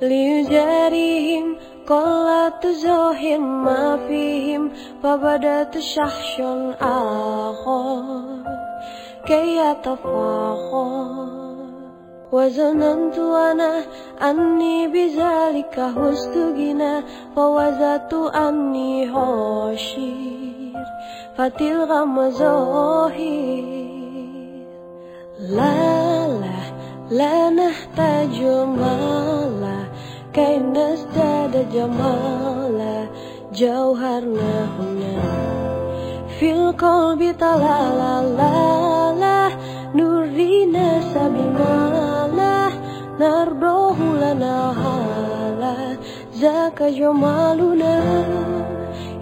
Liu jerry him kola tu zohin ma fim papa da tu shashon aho kaya ta fa ho kwa zonan anni bizalika hus tu gina fa wa za tu anni ho shir fatilha ma lanah tajumala kainas dada jamala jauhar nahuna fil bitala talalala nurina sabimala nardohula nahala zaka jamaluna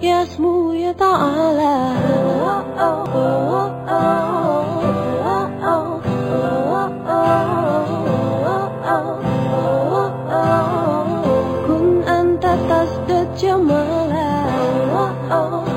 yasmu ya ta'ala oh, oh, oh. oh. Your Oh, oh. oh.